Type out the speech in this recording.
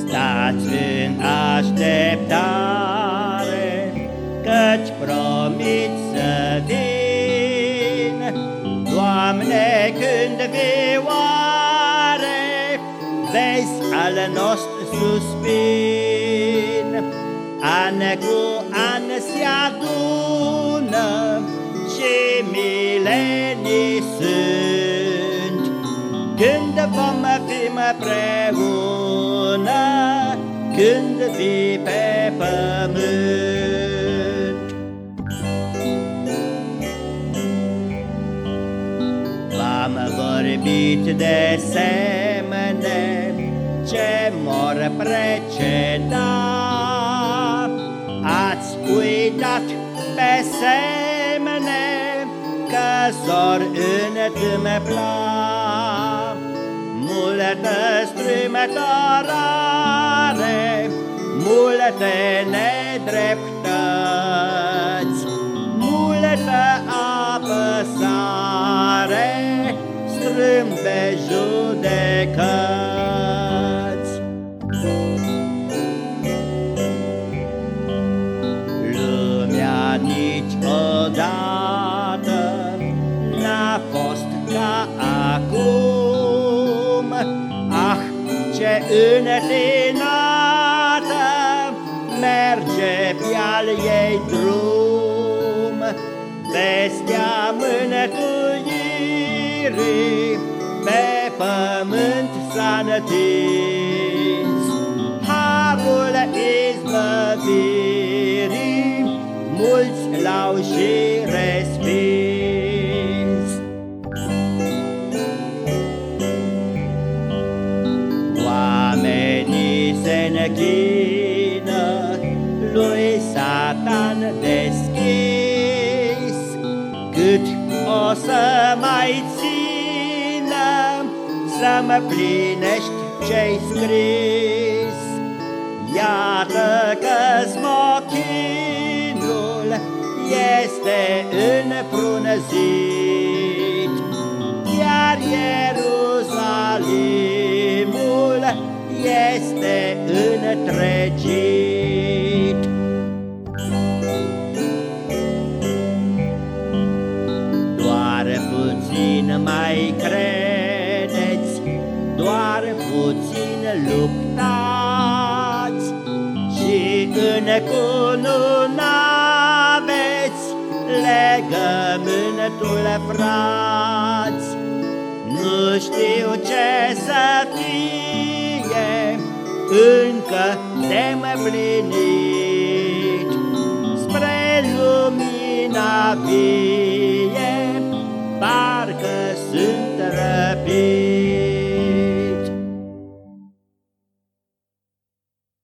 Stați în așteptare, Căci promit să vin, Doamne, când vii oare, Vezi al nostru suspin. An cu an se adună Și milenii Când vom fi împreună, când vii pe pământ. V-am vorbit de semne ce mor preceda, Ați uitat pe semne că s-or întâmpla multă strâmătorare, multe nedreptăți, multă apăsare, strâmbe judecăți. Lumea niciodată n-a fost ca ce întinată merge pe-al ei drum, vestea mânătuirii pe pământ s-a întins. Harul izbăvirii mulți l-au și respins. Închină lui Satan deschis, Cât o să mai țină să mă plinești ce-ai scris. Iată că smochinul este înfrunăzit, Iar Ierusalimul este întregit. Doar puțin mai credeți, doar puțin luptați și în cununa aveți legământul frați. Nu știu ce să fie încă nemăplinit spre lumina vieții.